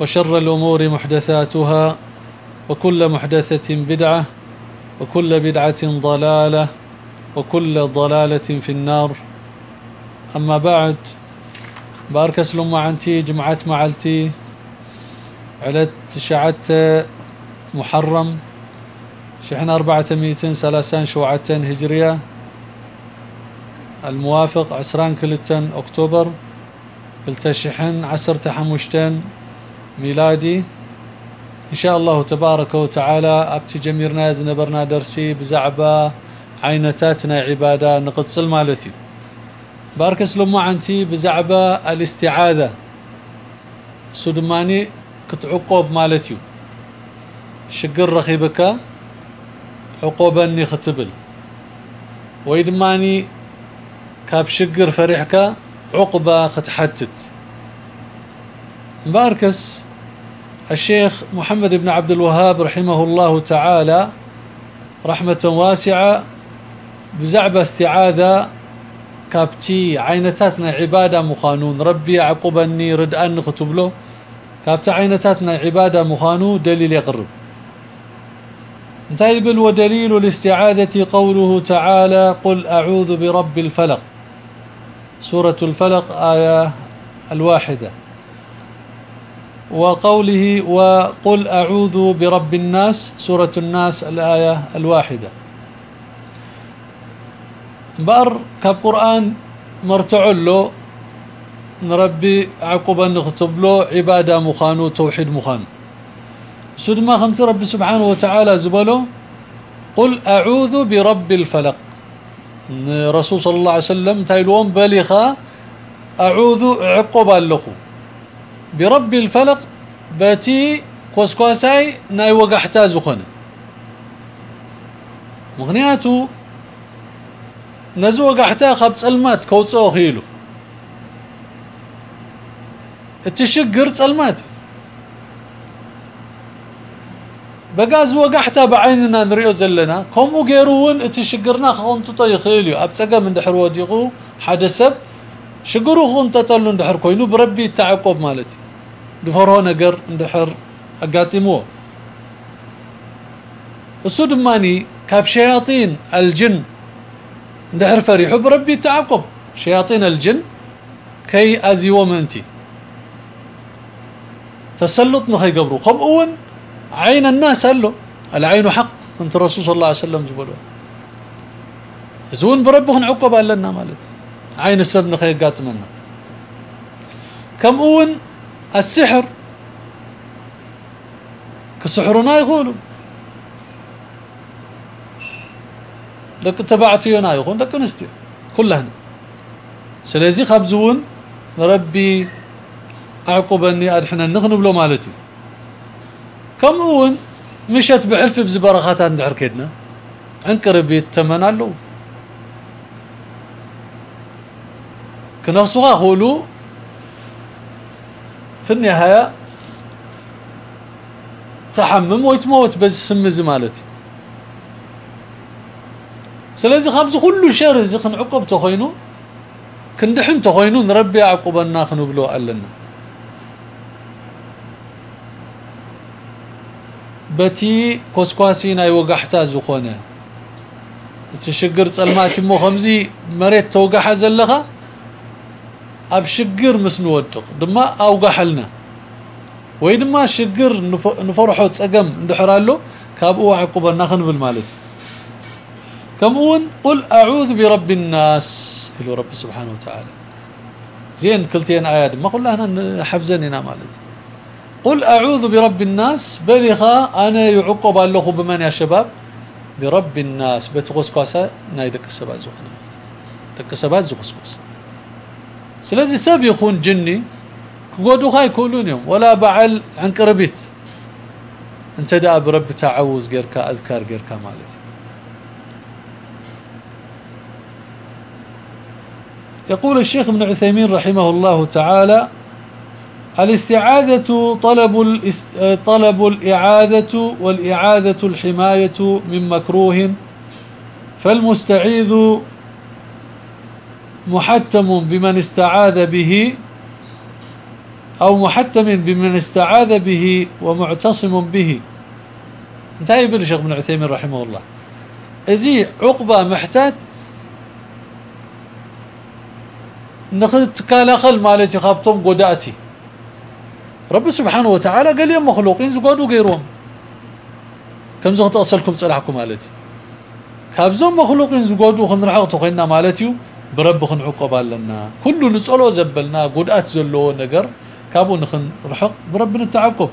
وشر الأمور محدثاتها وكل محدثة بدعة وكل بدعة ضلالة وكل ضلالة في النار. أما بعد بارك اسلم عنتي جمعت معلتي علت شعت محرم شحن أربعة ميتين سلاسان شوعتين هجرية الموافق عسران كلتن أكتوبر التشحن عسر تحمشتين ميلادي. إن شاء الله تبارك وتعالى أبتي جميرنا زنبرنا درسي بزعبة عينتاتنا عبادة نقصل مالتي. بارك اسلم عنتي بزعبة الاستعاذة. سودماني كتعقوب مالتي. شقر رخيبك عقوبني ختبل. ويدماني كاب شقر فريحك عقبة ختحتت. باركس الشيخ محمد بن عبد الوهاب رحمه الله تعالى رحمة واسعة بزعبة استعاذة كابتي عينتاتنا عبادة مخانون ربي عقبني رد أن خطب له كابتي عينتاتنا عبادة مخانو دليل يقرب. انتهي ودليل الاستعاذة قوله تعالى قل أعوذ برب الفلق. سورة الفلق آية الواحدة. وقوله وقل أعوذ برب الناس سورة الناس الآية الواحدة. بأر كاب قرآن مرتع له نربي عقوبا نكتب له عبادة مخانو توحيد مخانو سود ما خمت رب سبحانه وتعالى زبله قل أعوذ برب الفلق. رسول صلى الله عليه وسلم تايلون بلغا أعوذ عقوبا لخو. برب الفلق باتي كوسكوساي ناي وقحتا زخنه مغنياتو نزو وقحتا خب صلمات كوصو خيلو. التشقر صلمات بغاز وقحتا بعيننا نريو زلنا. كومو غيرون اتشقرنا خونتو يخيلو ابصقم اندحر وديقو. حدا سب. شقرو خونتطلو اندحر كوينو بربي تعقب مالتي. دفرو نجر اندحر اقاطمو السود ماني كاب شياطين الجن اندحر فريحو بربي تعقب شياطين الجن كي ازيوم انتي تسلط نخي قبرو. قم اون عين الناس قال له العين حق. انت الرسول صلى الله عليه وسلم زبلوا زون بربهم عقب لنا مالت عين السبن خيقات منا كم أون؟ السحر. كسحرنا يقولوا لك تبعتينا يقول لك نستي. كلهن سلازي خبزون ربي اعقبني أدحنا نغنب له مالتي. كم هون مشت بحلف بزبرخات عند حركتنا انقرب يتمنى كنصوها هولو. في النهاية تحمم ويتموت بس سمز مالتي. سلازي خمس كل شر زي عقب تخينو. كندحن تخينو نربي عقبنا خنبلو قالنا بتي كوسكواسي ناي وقحتا زخونه تشجر صلماتي مو خمزي مريت توقح زلخه اب شجر مسنودق دما اوقحلنا ወይ ድማ ሽግር ንፈርሖ ፀገም እንድሕራሎ ካብኡ عقبنا خنبل ማለት كمون قل اعوذ برب الناس الى رب سبحانه وتعالى زين كلتين ايات ما كلنا حفظنا مالت قل اعوذ برب الناس بلغا انا يعقب الله بمن يا شباب برب الناس بتقسقسا نايدك السبات زخنا دك السبات زقسقس سلازي سب يكون جني كقودو خاي يكونون يوم ولا بعل عن قربيت انت دا برب تعوز غيركا اذكار غيركا مالتي يقول الشيخ ابن عثيمين رحمه الله تعالى الاستعاذة طلب الاست... طلب الإعاذة والإعاذة الحماية من مكروه فالمستعيذ محتم بمن استعاذ به أو محتم بمن استعاذ به ومعتصم به. انتهي بالشيخ ابن عثيمين رحمه الله. ازي عقبة محتاج نخذت كالاخل مالتي خابتم قدأتي. رب سبحانه وتعالى قال يا مخلوقين زقادوا غيرهم. كم زغت أصلكم صلاحكم مالتي. كابزوم مخلوقين زقادوا خنرحق تخينا مالتي برب خن عقبا لنا كل نصلو زبلنا قدأت زلو نجر كابو نخن رحق بربنا التعقب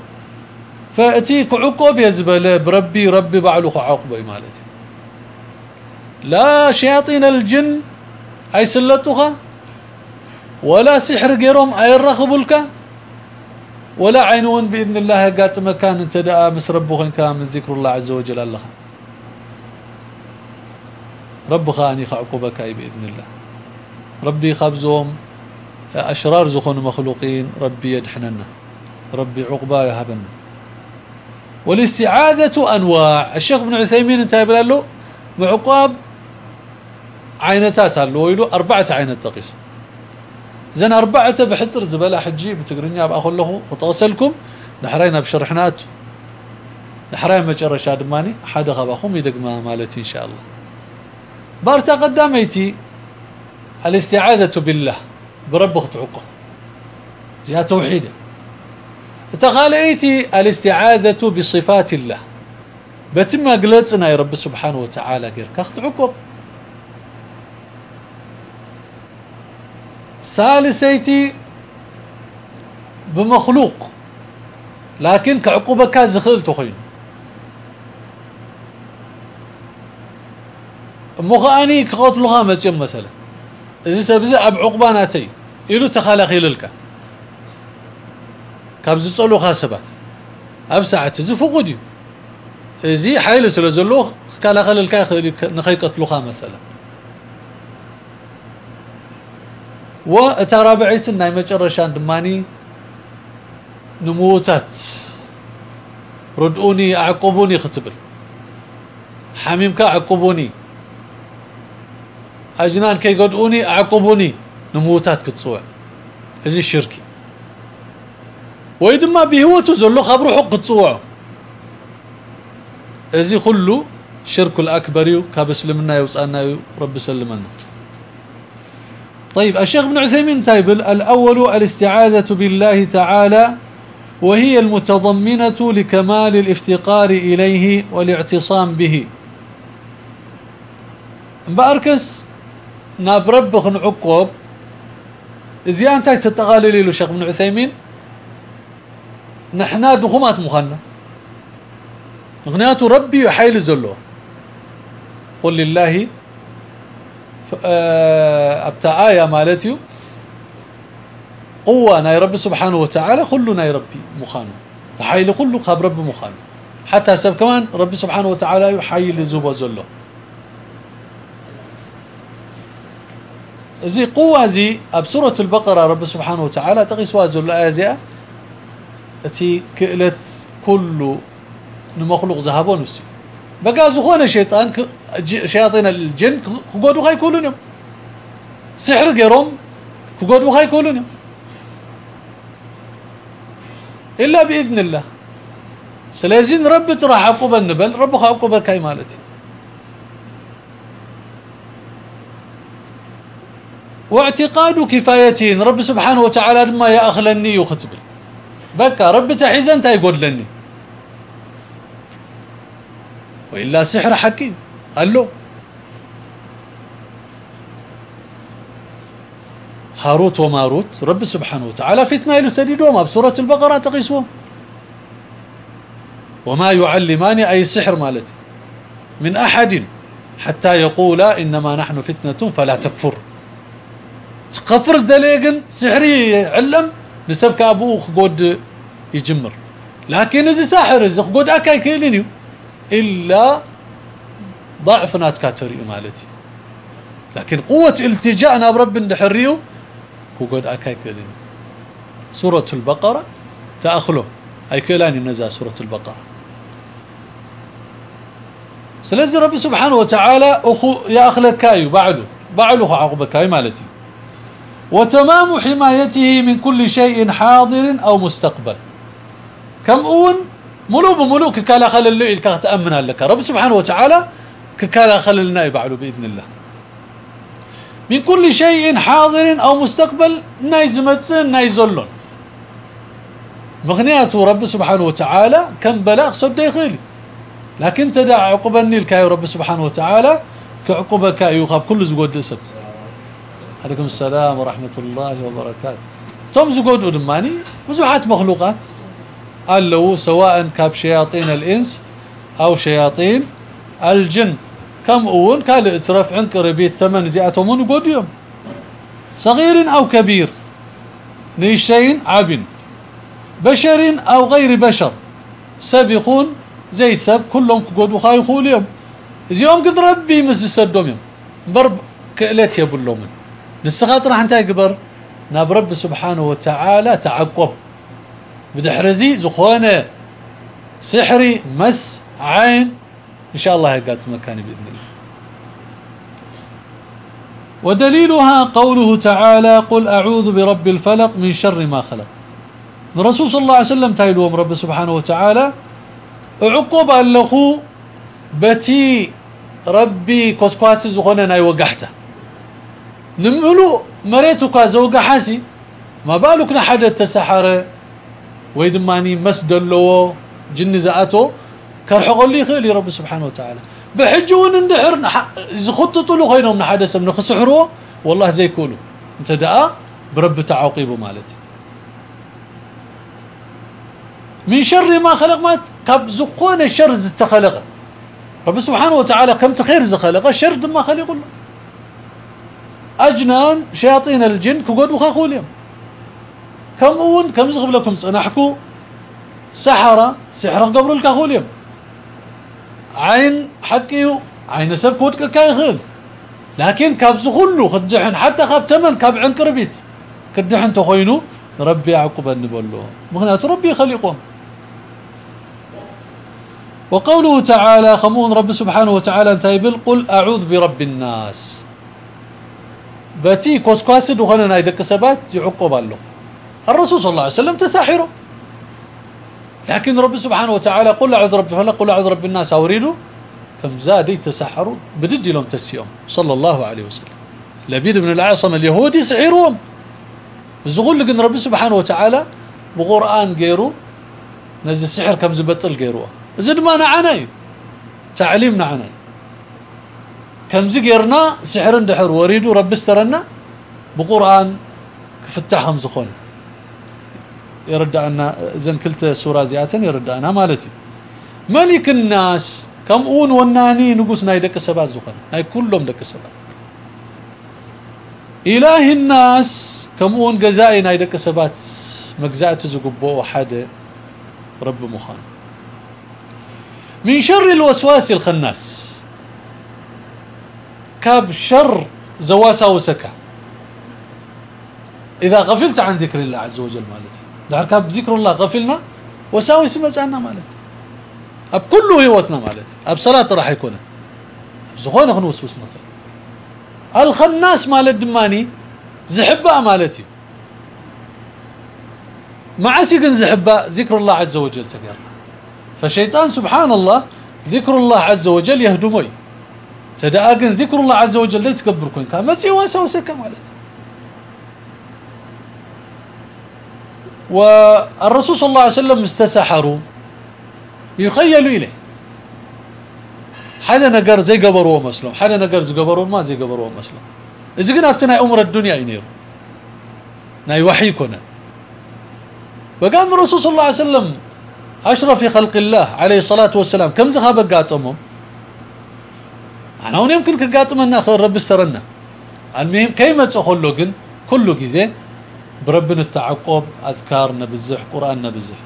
فأتي كعقب يزبل بربي ربي بعلو عقبه مالتي. لا شياطين الجن أي سلتوها ولا سحر غيرهم أي رخبلك ولا عينون بإذن الله قات مكان انت داء مس ربك كان من ذكر الله عز وجل الله. رب خاني عقوبك بإذن الله. ربي خبزهم أشرار زخون مخلوقين ربي يدحننا ربي عقبا يهبنا. والاستعاذة أنواع. الشيخ ابن عثيمين انتهى له بعقاب عينتات له ويلو أربعة عينات تقيس زين أربعة بحصر زبلا حجي بتقرنيا باخذ له وتوصلكم نحرينا بشرحنات نحرين مجرشا دماني حدا خباخم يدقما مالتي إن شاء الله. بارتا قداميتي. الاستعاذة بالله برب تعقه جهة توحيده. تخاليتي الاستعاذة بصفات الله. بتم قلصنا يا رب سبحانه وتعالى غير كخت عقب ثالثيتي بمخلوق. لكن كعقوبك زخل تخين. مخاني كقتلها مثلا. اذا سبز اب عقباناتي إلى تخالخ يللك كبز صلو خاصبات اب ساعه زفقودي زي حيل سلازلو تخالخ يللك نخيقت لوخا مثلا واترى بعيت الناي مجرشان دماني نموتات ردوني اعقبوني ختبل حميمك اعقبوني أجنان كي قدؤوني اعقبوني نموتات كتصوع ازي الشركي ويدما بهوته زلو خبرو حق تصوع ازي كله شرك الأكبر كبسلمنا يوصانا رب سلمنا. طيب الشيخ ابن عثيمين تايبل الأول الاستعاذة بالله تعالى وهي المتضمنة لكمال الافتقار إليه والاعتصام به. بأركس ناب خن عقوب زي انت تتقالل له شيخ ابن عثيمين نحنا دخمات مخنا مغنيات ربي حيل زلو قل لله ابتا إيه مالتيو قوه ناي رب سبحانه وتعالى كلنا يا ربي مخانو تحيل كله خاب رب مخانو حتى سب كمان رب سبحانه وتعالى يحيل زوبا زلو زي قوة زي بسورة البقرة رب سبحانه وتعالى تقيس وازل الآية أتي كئلت كل نمخلوق ذهبوا نسي. بقى زخونه شيطان شياطين الجن كقودو خاي كلون يوم. سحر غيرهم كقودو خاي كلون يوم. إلا بإذن الله. سلازين رب ترى عقوبة النبل رب عقوبة كاي مالتي. واعتقاد كفايتين رب سبحانه وتعالى ما يا اخلني وختبل بكى رب تحيزن تايقول لني وإلا سحر حكيم. قال له هاروت وماروت رب سبحانه وتعالى فتنة يسددهم بسوره البقرة تقيسهم. وما يعلمان أي سحر مالتي. من أحد حتى يقولا إنما نحن فتنة فلا تكفر. تكفر دليقن سحري علم نسبك ابوه قد يجمر. لكن إذا ساحر إذا قد أكاي كيلينيو إلا ضعف ناتكاتري مالتي. لكن قوة التجاءنا برب ندحريو وقد أكاي كيلينيو سورة البقرة تأخله. أي كيلاني نزا سورة البقرة. سلازي رب سبحانه وتعالى أخو يا أخلك كايو بعده بعده عقبك كاي مالتي. وتمام حمايته من كل شيء حاضر أو مستقبل. كم أون؟ ملو بملو ككالا خلل الليل تأمن لك. رب سبحانه وتعالى ككالا خلل النائب على بإذن الله. من كل شيء حاضر أو مستقبل نايز مسن نايزلون مغنيات رب سبحانه وتعالى كم بلاغ صد يخيلي لكن تدع عقوبة النيل كاي رب سبحانه وتعالى كعقوبة كاي يخاب كل زقود اسد عليكم السلام ورحمة الله وبركاته. توم زقود ودماني وزوحات مخلوقات قال له سواء كاب شياطين الإنس أو شياطين الجن كم أول قال اترف عنك ربيت ثمن زياتهم قديم صغير أو كبير نيشين عبن بشر أو غير بشر سابقون زي سب كلهم قد خايخوا اليوم زيوم قد ربي مس سدوم يوم برب كالت يبلومن نسخات راح انت يقبر. ناب رب سبحانه وتعالى تعقب. بدحرزي زخونه سحري مس عين. إن شاء الله يقات مكاني بإذن الله. ودليلها قوله تعالى قل أعوذ برب الفلق من شر ما خلق. الرسول صلى الله عليه وسلم تايلوم رب سبحانه وتعالى عقوب اللخو بتي ربي كوسكواسي زخونه ناي وقحته نملو مريتو كازوقحاسي ما بالك نحد تسحرة. وي دماني مس دلو جن زاتو كرحقل يخيل رب سبحانه وتعالى. بحجون اندحر. زخططوا له خينهم نحد سب نخسحرو. والله زي كولو. انت دعا برب تعاقبه مالتي. من شر ما خلق مات. كاب زخون الشر زتخلق. رب سبحانه وتعالى كم تخير زخلق. الشر دما خلق له أجنان شياطين الجن كقدوا خاخولهم كم أون كم زغب لكم صنحكو؟ سحرة سحر قبر الكهوليم عين حكيو عين سب كودك كايخل. لكن كابز كله خدجحن حتى خاب تمن كاب عن كربيت. كدحن تخوينو ربي يعقب النبلو مغنات ربي خليقهم. وقوله تعالى خمون رب سبحانه وتعالى تايبل قل أعوذ برب الناس. باتي وخلنا يدك سبات يعقب الله الرسول صلى الله عليه وسلم تساحره لكن رب سبحانه وتعالى قل اعوذ رب فلق قل اعوذ رب الناس اوريدوا كم زاد يتسحروا بدد لهم تسيوم صلى الله عليه وسلم لبيد بن العاصم اليهودي سحرهم زغل لقن رب سبحانه وتعالى بقران غيرو نزل السحر كم زبطل غيرو زد ما نعناي تعليم نعناي كم زي غيرنا سحر اندحر وريدوا رب استرنا بقران كفتحهم زخون يرد أن زن كلت سورة زياتن يرد أنا مالتي ملك الناس كم اون وناني نقص نايدك سبات زخن هاي كلهم دك سبات إله الناس كم اون جزائي نايدك سبات مجزات زقبو حدا رب مخان من شر الوسواس الخناس كاب شر زواسا وسكا إذا غفلت عن ذكر الله عز وجل مالتي. دعك بذكر الله غفلنا وساوي سمعنا مالتي. أب كل هيوتنا مالتي. أب صلاة راح يكون. زخونه خنوسوس نخل الخناس مال الدماني زحبا مالتي. معسي كن زحبا ذكر الله عز وجل تقرنا فالشيطان سبحان الله ذكر الله عز وجل يهدموي. تداقن ذكر الله عز وجل لا يتكبر كون كان. مسي واسا وسكا مالتي والرسول صلى الله عليه وسلم استسحروا يخيل إليه. حدا نقر زي قبروا مسلم حدا نقر زي قبروا ما زي قبروا مسلم. إذا كنا أبتنا أمر الدنيا ينير ناي وحي كنا. وقال الرسول صلى الله عليه وسلم أشرف خلق الله عليه الصلاة والسلام. كم زخابة قاتمهم؟ أنا هون يمكن كقاتمنا خير رب استرنا. ألمهم كيما تقول له كله جزء بربنا التعقب أذكار نبزح قرآن نبزح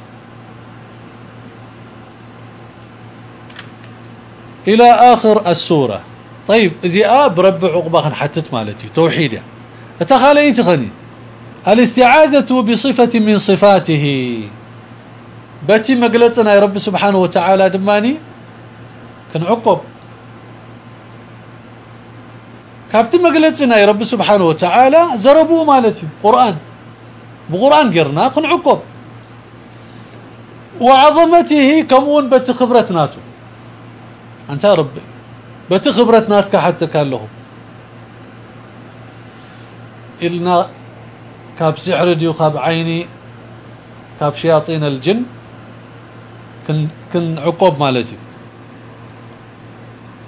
إلى آخر السورة. طيب آ برب عقبة حتت مالتي توحيدها أتخالي تخني الاستعاذة بصفة من صفاته. باتي مقلتنا يا رب سبحانه وتعالى دماني؟ كان عقب كابتن مقلتنا يا رب سبحانه وتعالى زربوا مالتي قرآن بقرآن قرنا عقب. وعظمته كمون بت خبرتناتو أنت يا ربي بت خبرتناتك حتى كان له. إلنا كاب سحر ديو كاب عيني كاب شياطين الجن كن كن عقوب مالتي.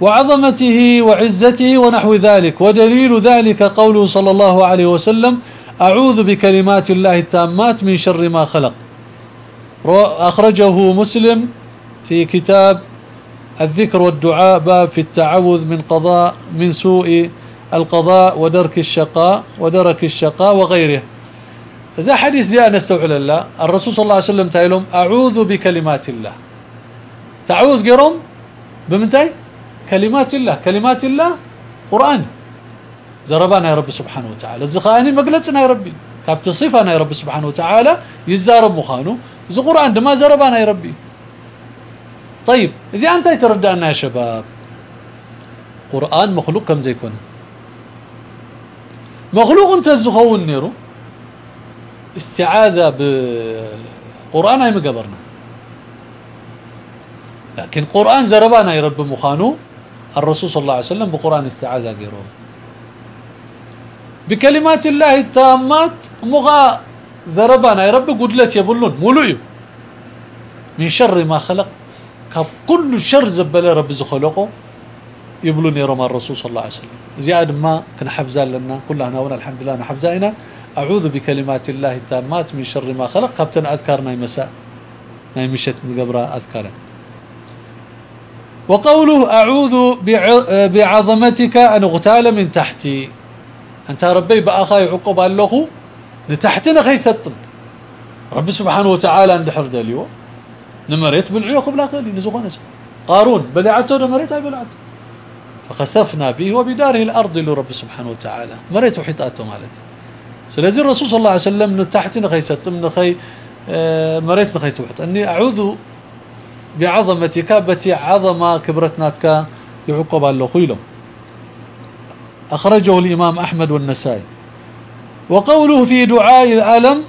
وعظمته وعزته ونحو ذلك. ودليل ذلك قوله صلى الله عليه وسلم أعوذ بكلمات الله التامات من شر ما خلق. أخرجه مسلم في كتاب الذكر والدعاء باب في التعوذ من قضاء من سوء القضاء ودرك الشقاء ودرك الشقاء وغيره. إذا حديث جاء نستوعب الله الرسول صلى الله عليه وسلم تايلهم أعوذ بكلمات الله. تعوذ قرم بمنتي كلمات الله كلمات الله قرآن. زربانا يا رب سبحانه وتعالى. الزخاني مقلتنا يا ربي. كابت صفنا يا رب سبحانه وتعالى يزارب مخانو زي قرآن ما زربانا يا ربي. طيب إذا أنت يتردانا يا شباب. قرآن مخلوق كم زي كون مخلوق أنت الزخون نيرو. استعاذة بقرآن هاي مقبرنا. لكن قرآن زربانا يا رب مخانو الرسول صلى الله عليه وسلم بقرآن استعاذة قيرو. بكلمات الله التامات مغا زربانا يا رب قدلت يبلون ملوئ من شر ما خلق كل شر زبله رب زخلقه يبلون يرم الرسول صلى الله عليه وسلم. زياد ما كنا حفزان لنا كلنا هنا الحمد لله حفزائنا أعوذ بكلمات الله التامات من شر ما خلق قبتنا أذكارنا مساء ناي مشت قبرة أذكاره. وقوله أعوذ بعظمتك أن أغتال من تحتي. أنت ربي باخاي عقب له نتحتنا خي ستم رب سبحانه وتعالى عند حر دليو نمريت بالعيو قبل قلي نزغونس قارون بلعته نمريت أي بلعته. فخسفنا به وبداره الأرض لرب سبحانه وتعالى. مريت وحيطاته مالتي. سلازي الرسول صلى الله عليه وسلم نتحتنا خي ستم نخي آه، مريت نخي توحط أني أعوذ بعظمتك بتي عظمه كبرتناتك يعقب الله خيلهم. أخرجه الإمام أحمد والنسائي. وقوله في دعاء الألم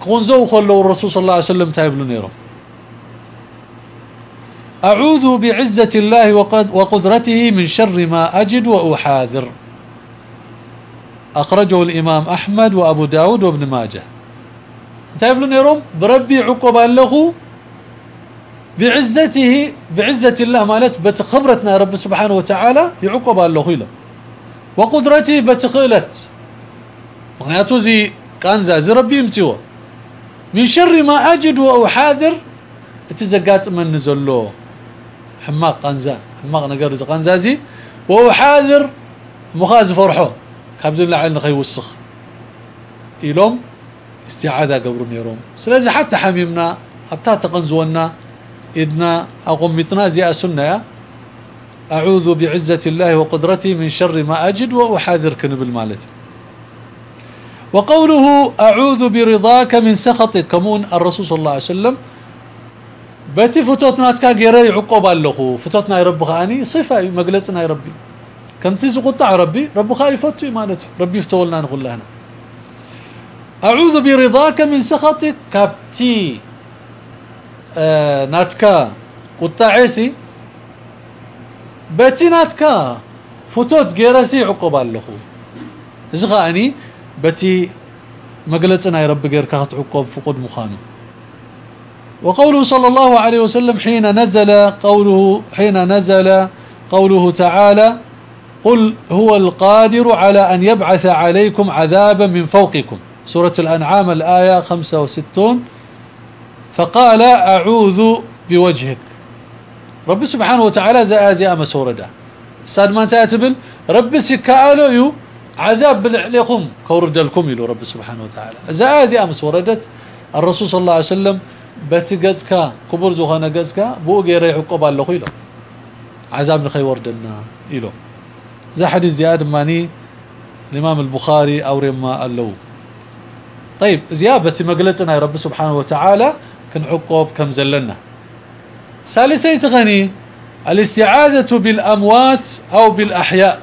خنزو خلو الرسول صلى الله عليه وسلم تايب لنيرو أعوذ بعزة الله وقدرته من شر ما أجد وأحاذر. أخرجه الإمام أحمد وأبو داود وابن ماجه. تايب لنيرو بربي عقبا له بعزته بعزة الله مالت بتخبرتنا رب سبحانه وتعالى يعقب الله له وقدرتي بتخلت مغنياتو زي كانزا زي ربي يمتيو. من شر ما أجد وأحاذر اتزقات من نزلو. حماق قنزا حماق نقر قنزا زي وأحاذر مخاز فرحو. كابزن لعين خي وسخ. إلوم استعاذة قبر نيروم سلازي حتى حميمنا أبتا تقنزونا. إدنا أقومتنا زي أسنة أعوذ بعزة الله وقدرته من شر ما أجد وأحاذرك بالمالتي وقوله أعوذ برضاك من سخطك كمون الرسول صلى الله عليه وسلم بتي فتوت ناتكا غيري عقوب اللخو فتوتنا يا رب خاني صفة مجلسنا يا ربي. كم تيز قطع ربي رب خاي فتوي مالتي. ربي فتولنا نقول لنا أعوذ برضاك من سخطك كابتي. آه ناتكا. قطعيسي بتي ناتكا. فتوت غيرسي عقوب اللخو زغاني بتي مجلسنا يا رب غير كات عقوب فقد مخانو وقوله صلى الله عليه وسلم حين نزل قوله حين نزل قوله تعالى قل هو القادر على أن يبعث عليكم عذابا من فوقكم سورة الأنعام الآية 65 فقال أعوذ بوجهك. رب سبحانه وتعالى زي أما سورة ده ساد ما تاتبل رب سكالو يو عذاب بالعليكم كورد لكم يلو رب سبحانه وتعالى. زي أما وردت الرسول صلى الله عليه وسلم بتي قزكا كبر زوخنا قزكا بو غير يعقب الله خيلو. عذاب نخي وردنا يلو. زي حديث زياد ماني الإمام البخاري أو رما اللو. طيب زيابة مقلتنا يا رب سبحانه وتعالى كن عقوب كم زلنا. ثالثي تغني الاستعاذة بالأموات أو بالأحياء.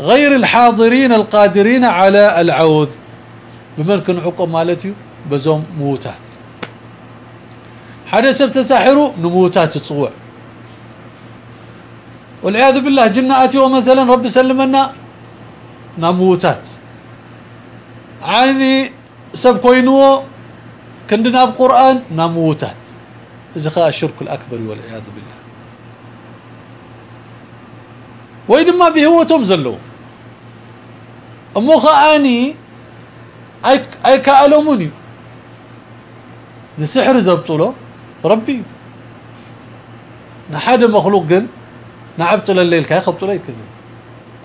غير الحاضرين القادرين على العوذ. بملكن عقوب مالتي؟ بزوم موتات. حدا سب تساحروا نموتات تصوع. والعياذ بالله جناتي ومثلا رب سلمنا نموتات. عادي سب كوينو كندنا بقرآن نموتات. إذا خا الشرك الأكبر والعياذ بالله. وإذا ما بهوتهم زلوا أمو خاني أي أي كألموني نسحر زبطوا ربي. نحد مخلوق جن. نعبت الليل كاي خبط لي كذا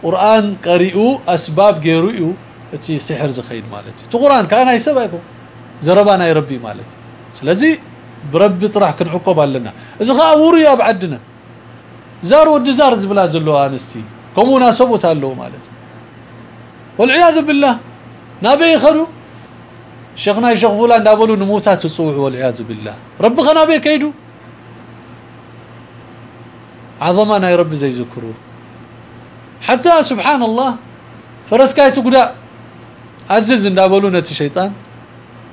قرآن قريئو أسباب غيرو أتي سحر زخيد مالتي. تو قرآن كان اي سبايكو زربانا يا ربي مالتي سلازي برب طرح كنعقب لنا إذا خا وريا بعدنا. زار ود زار زبلا زلو آنستي. كمونا سبوت الله مالتي والعياذ بالله. نبي خدو شيخنا شيخ فلان دابلو نموتات تصوع والعياذ بالله. رب خنا بي كيدو. عظمنا يا رب زي ذكروا حتى سبحان الله فرسكاي تقدا عزز دابلو نت شيطان.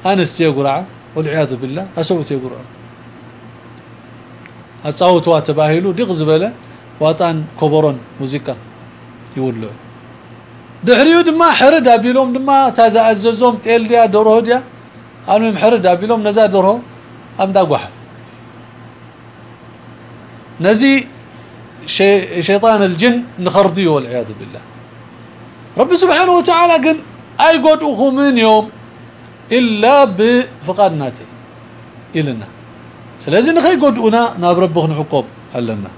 أنس يقرع والعياذ بالله اسوت يقرع. اصاوتوا تباهلو دغ زبله واطان كبرون موسيقى يولو. دحريو دما حرد ابيلوم دما تازا تيل ديا درو ديا. حرد ابيلوم نزا درو امدا غح نزي شي شيطان الجن نخردي والعياذ بالله. رب سبحانه وتعالى قال أي قدوخو من يوم؟ إلا بفقادناتي إلنا. سلازي نخي قدونا ناب ربخ نعقوب لنا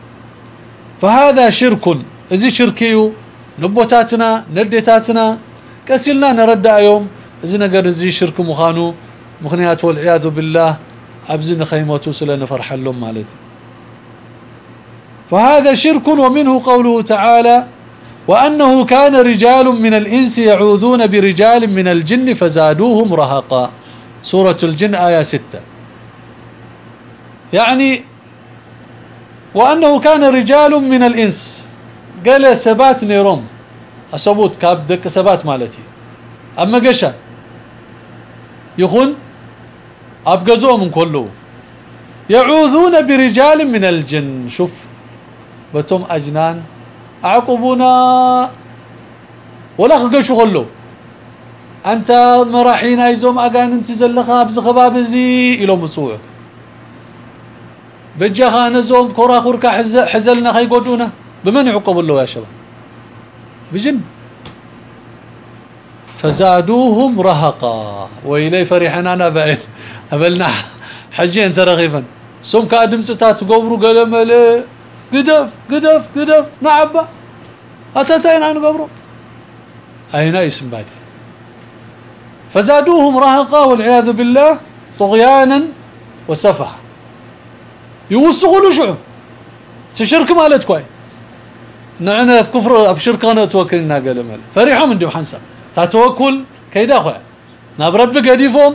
فهذا شرك. ازي شركيو نبوتاتنا نديتاتنا كسلنا نرد يوم اذا نقر زي شرك مخانو. مخنيات والعياذ بالله. ابزن خيمته سلنا فرح لهم مالتي. فهذا شرك ومنه قوله تعالى وأنه كان رجال من الإنس يعوذون برجال من الجن فزادوهم رهقا. سورة الجن آية ستة. يعني وأنه كان رجال من الإنس. قال سبات نيروم. أسبوت كاب دك سبات مالتي. أما قشا. يخون أبقزوهم كله. يعوذون برجال من الجن. شوف بتم أجنان. عقبونا ولا خقشوا خلو. أنت مراحينا يزوم أقان أنت زلخا بز خباب زي إلو مسوع بجاها نزوم كورا خوركا حزلنا خي قدونا. بمن يعقب الله يا شباب؟ بجن. فزادوهم رهقا. وإلي فرحنا أنا بقل أبلنا حجين سرغيفا سوم كادم ستات قبرو قلمله قدف قدف قدف. نعبا. أتتين عن قبره أين اسم بادي فزادوهم رهقا والعياذ بالله طغيانا وسفها. يوسخوا له شعب تشرك مالت كوي نعنا كفر ابشرك انا توكلنا قال فرحوا من دي حنسا. تتوكل كيدا خويا ناب رب قديفهم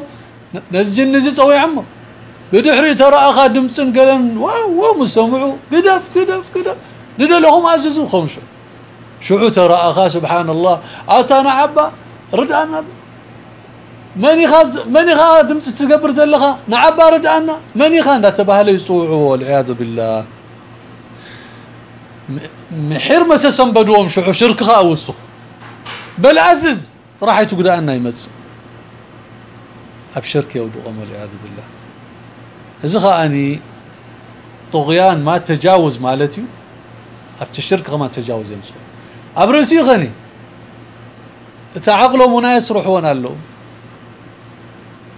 نزجن نزي صوي بدحري ترى أخا دمسن قالن واو مستمعوا قدف قدف قدف. دد لهم أززوا خمسة. شو ترى أخا سبحان الله أتانا عبا؟ رد أنا. من يخاز من يخا دمس تقبر زلخا؟ نعبا رد أنا. من يخا نتبه لي صوعوا والعياذ بالله. محير ما سنبدوهم شو شرك خاوسو بل عزز. راح يتقول أنا يمس. أبشرك يا ودو والعياذ بالله. إذا خاني طغيان ما تجاوز مالتي أبت الشرك ما تجاوز يمسو. أبرسي غني تعقلوا منا يسرحون له.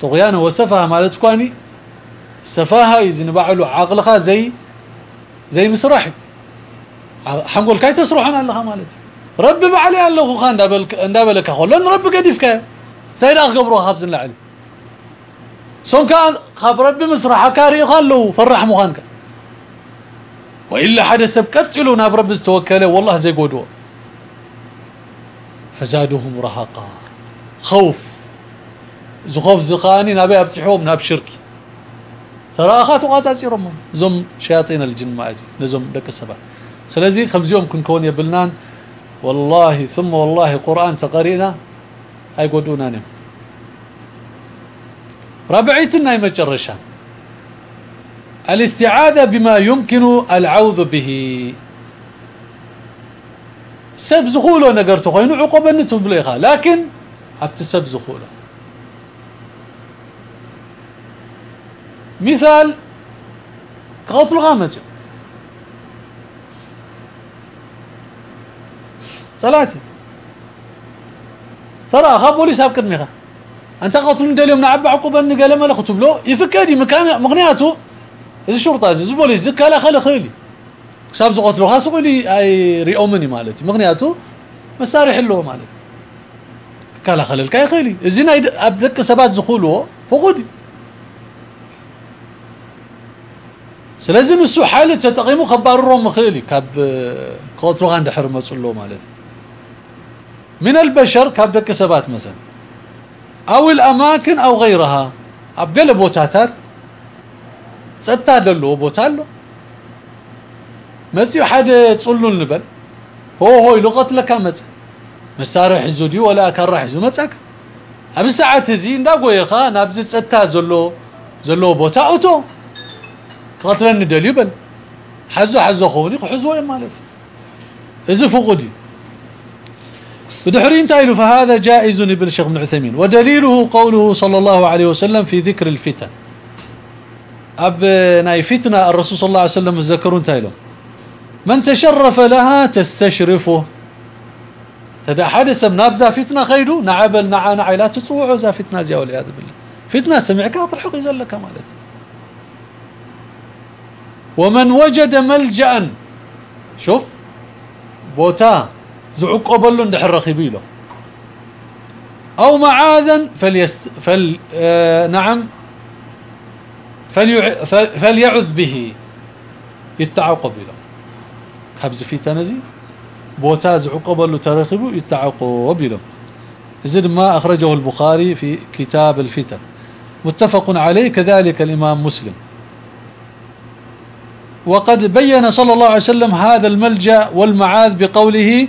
طغيان وسفها مالتكو أني سفاها يزن بعلو عقلها زي زي مسرحي. حنقول كاي تسرحون لها مالتي. ربي بعلي الله خان دابلك دابلك خو لن ربي قديفك تاين اخبروا خابزن لعلي سون كان خاب ربي مسرح كاري خلو فرح مخانك وإلا حدا سب قتلوا ناب ربي توكله والله زي قدوة. فزادهم رهقا. خوف. زخوف زخاني نبي ابصحوهم ناب ترى اخاتو قاصاصيرهم زم شياطين الجن ماجي نزم دك سبا خمزيوم كن كون يبلنان والله ثم والله قران تقرينا اي قدونا نم ربعيتنا يمجرشان الاستعاذة بما يمكن العوذ به سب زخوله نقرت خوينو عقوبة نتوب ليخا لكن حبت سب زخوله مثال قتل غامز صلاتي. ترى اخا بوليس ابكر ميخا أنت قتل ندليوم نعب عقوبة نقال ما لختب له يفكري مكان مغنياته إذا شرطة إذا بوليس زكا لا خلي خيلي كساب زقتلو خاص لي أي ريومني مالتي. مغنياته مسارح له مالتي. كالا خلل كاي خيلي. ازينا ابدك سبات زخولو فقودي. سلازم السو حالة تتقيمو خباررو مخيلي كاب قتلو غاند حرم مصلو مالتي. من البشر كاب دك سبات مثلا. أو الأماكن أو غيرها. ابقل بوتاتر صتا دلو بوتالو. مزيو حدا تصلون نبل هو هو لغت لك مص مسارح حزودي ولا كره حزو مصك اب ساعه زي ندا غويخا نابز صتا زلو زلو بوتا اوتو قتلن دليو بل حزو حزو خوني حزو مالتي اذا فقدي بدحرين تايلو فهذا جائز ابن الشيخ بن عثيمين ودليله قوله صلى الله عليه وسلم في ذكر الفتن اب ناي فتنه الرسول صلى الله عليه وسلم ذكرون تايلو من تشرف لها تستشرفه. تدا حدث بنابزا فتنة خيدو نعبل نعا نعا لا تصوعوا ذا فتنة زي والعياذ بالله. فتنة سمعك اطرحك يزلك مالتي. ومن وجد ملجا شوف بوتا زعقبلو اندحر رخيبيلو أو معاذا فليست فل آه نعم فليع فليعذ به. يتعاقب له حبز في تنزي بوتاز عقبلو ترخبو يتعاقب له زد ما أخرجه البخاري في كتاب الفتن. متفق عليه كذلك الإمام مسلم. وقد بين صلى الله عليه وسلم هذا الملجأ والمعاذ بقوله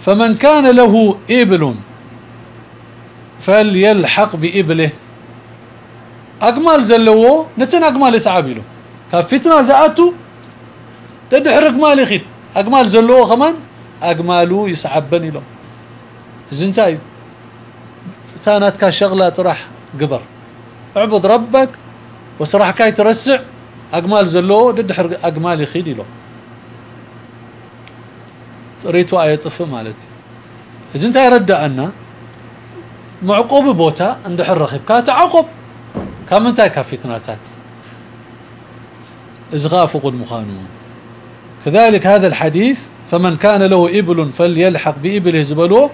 فمن كان له إبل فليلحق بإبله. أقمال زلوه نتن أقمال يسعب له كفتنا زاتو تدحر اقمال يخيد اقمال زلوه كمان اقمالو يسعبني له. زنتاي تانات كشغله طرح قبر. اعبد ربك وسرح كاي ترسع اقمال زلو ددحر اقمال يخيد له. ريتو ايطف مالتي. اذا انت يردأنا معقوب بوتا اندحر رخيبك تعاقب كم انت كفتناتات ازغاف قد مخانو كذلك هذا الحديث فمن كان له إبل فليلحق بإبله زبلو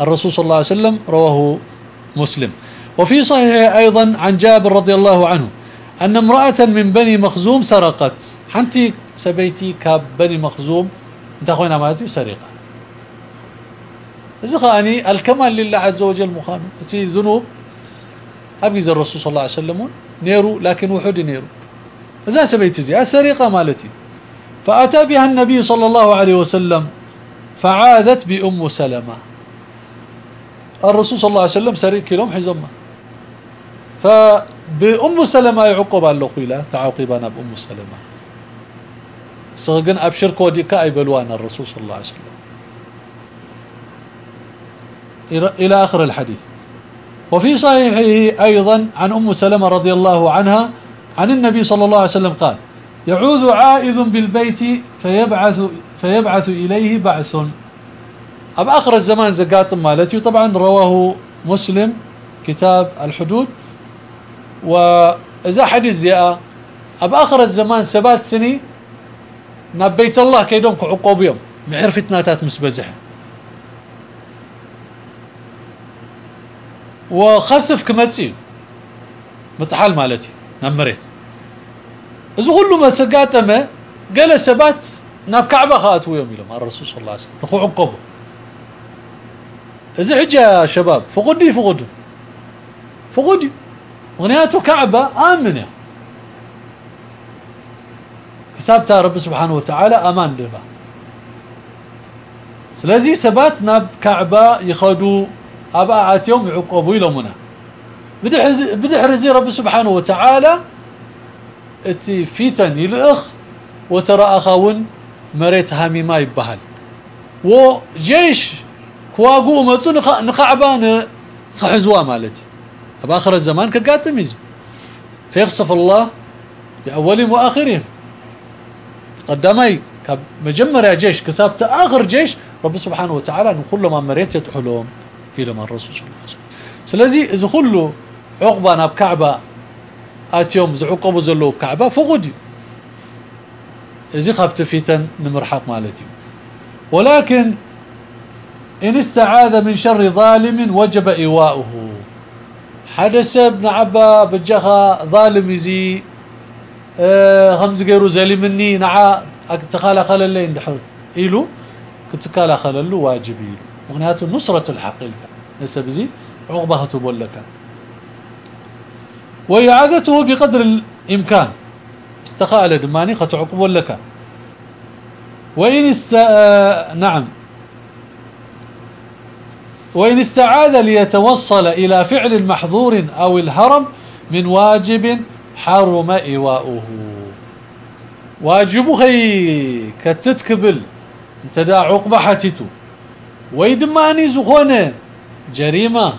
الرسول صلى الله عليه وسلم رواه مسلم. وفي صحيح أيضا عن جابر رضي الله عنه أن امرأة من بني مخزوم سرقت. حنتي سبيتي كاب بني مخزوم. انت أخوينا ماتي سرقة. إذا خاني الكمال لله عز وجل مخان. تي ذنوب. ابي الرسول صلى الله عليه وسلم. نيرو لكن وحد نيرو. إذا سبيت زي السرقه مالتي. فأتى بها النبي صلى الله عليه وسلم فعادت بأم سلمة. الرسول صلى الله عليه وسلم سريك لهم حزمه. فبأم سلمة يعقب الله خويلا تعاقبنا بأم سلمة. سغن أبشر كوديك اي بلوان الرسول صلى الله عليه وسلم. إلى آخر الحديث. وفي صحيحه أيضا عن أم سلمة رضي الله عنها عن النبي صلى الله عليه وسلم قال يعوذ عائذ بالبيت فيبعث فيبعث إليه بعث. أب آخر الزمان زقات مالتي طبعا رواه مسلم كتاب الحدود. واذا حديث زياء أب آخر الزمان سبات سني نبيت الله كيدهم كعقوب يوم معرفة ناتات مسبزح. وخسف كمتسي متحال مالتي نمريت اذا كله ما سقاتمه قال سبات ناب كعبه خاتو يوم يوم الرسول صلى الله عليه وسلم نخو عقوبه اذا حجه يا شباب فقدي فقدي فقدي مغنياته كعبه امنه حسابتها رب سبحانه وتعالى أمان دفا سلازي سبات ناب كعبه يخدو ابا اتيوم يعقبوا يلومنا بدح رزي رب سبحانه وتعالى اتي فيتن يلخ وترى اخاون مريت هامي ما يبهل وجيش كواغو مصو نخعبه خحزوا مالتي باخر الزمان كقاتم يزي فيخسف الله باولهم واخرهم قدامي مجمر جيش كسبت اخر جيش رب سبحانه وتعالى نقول له ما مريت يتحلهم إلى ما الرسول صلى الله عليه وسلم سلازي اذا كله عقبه ناب كعبه آتيوم زعقبوا زلو كعبة فقدي إذا خبت فيتن نمرحق مالتي. ولكن إن استعاذ من شر ظالم وجب إيواؤه. حدث ابن عبا بجخا ظالم يزي خمس غيرو زلمني نعا تخالا خلل اندحرت إلو كتكالا خلل واجب إلو مغنياته نصرة الحق لك نسب زي عقبها تبول لك وإعادته بقدر الإمكان. استقال دماني ختعقب لك. وإن است نعم. وإن استعاذ ليتوصل إلى فعل محظور أو الهرم من واجب حرم إيواؤه. واجب كتتكبل انت دا عقبة حتيتو. ويدماني زخونة جريمة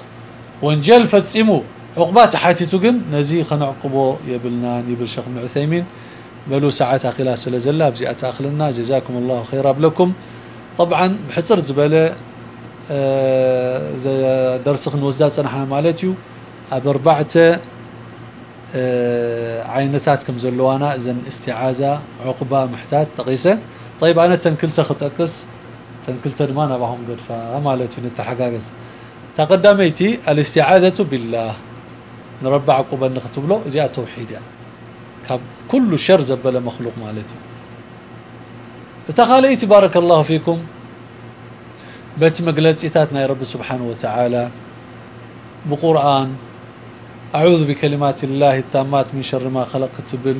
وانجل فتسمو عقبات حتيتو قن نزي خنعقبو يبلنا يبل شيخ ابن عثيمين بلو ساعات اخلا سلزلا بزي أتأخلنا. جزاكم الله خيرا بلكم طبعا بحصر زبله آه زي درس نوزداد سنحنا مالتيو. ابربعته عينتات كم زلوانا. إذن استعاذة عقبة محتاج تقيسة. طيب أنا تنكلته خطقس تنكلته ما بهم قد فمالتي نتحقاقس. تقدميتي الاستعاذة بالله. نربع عقبه نكتب له زي توحيد يعني. كل شر زبل مخلوق مالتي. تخاليتي بارك الله فيكم. بيت مقلصيتاتنا يا رب سبحانه وتعالى. بقرآن. أعوذ بكلمات الله التامات من شر ما خلق تبل.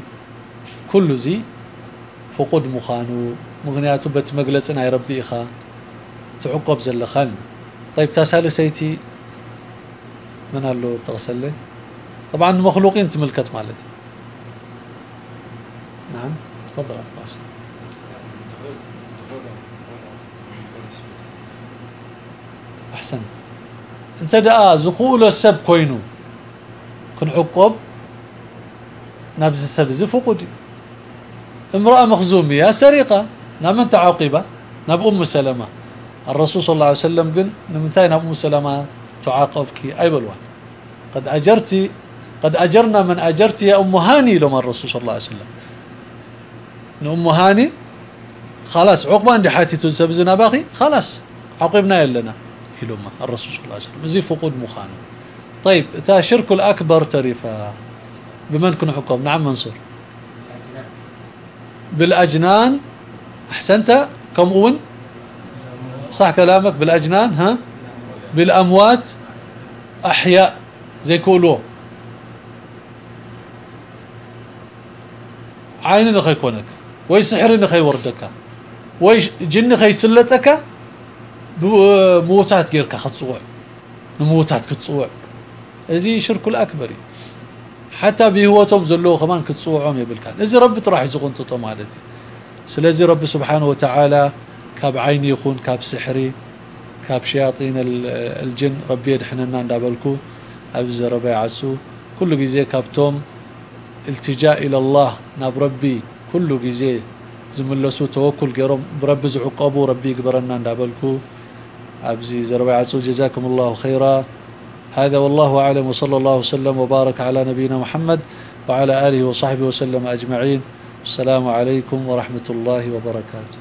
كل زي. فقد مخانو. مغنياتو بت مجلسنا يا ربي إخا تعقب زلخان. طيب تسأل سيتي. من قال له تغسل طبعا مخلوقين تملكت مالتي. نعم. تفضل. عباس أحسن. أنت دا زقول السب كوينو. كنعقب نبز السبز فقد امرأة مخزومية سرقة. نعم أنت عاقبة. نب أم سلمة. الرسول صلى الله عليه وسلم قال نمتين أم سلمة تعاقبك. أي بلوان. قد أجرتي قد أجرنا من أجرت يا أم هاني لما الرسول صلى الله عليه وسلم. أم هاني خلاص عقبة عندي حياتي تنسبزنا باقي خلاص عاقبنا لنا لما الرسول صلى الله عليه وسلم. زي فقود مخانة. طيب تا شرك الأكبر تريفا. بمن كن حكم؟ نعم منصور. بالأجنان. أحسنت؟ كم أون؟ صح كلامك. بالأجنان ها؟ بالأموات. أحياء. زي كولو. عين نخيكونك وي سحر نخيوردك وي جن خيسلتك بموتات غيرك ختصوع نموتات كتصوع. ازي شرك الأكبر حتى بهوتهم زلو كمان كتصوعهم يبلكان. ازي رب راح يزقون تطو مالتي. سلازي رب سبحانه وتعالى كاب عيني يخون كاب سحري كاب شياطين الجن ربي يدحننا ندابلكو ابز ربي عسو كل جزي كابتوم التجاء إلى الله ناب ربي كل جزي. زملسو توكل قرب برب زعقبو ربي يقبرنا ندابلكو أبزي زربي عسو جزاكم الله خيرا. هذا والله أعلم وصلى الله وسلم وبارك على نبينا محمد وعلى آله وصحبه وسلم أجمعين. السلام عليكم ورحمة الله وبركاته.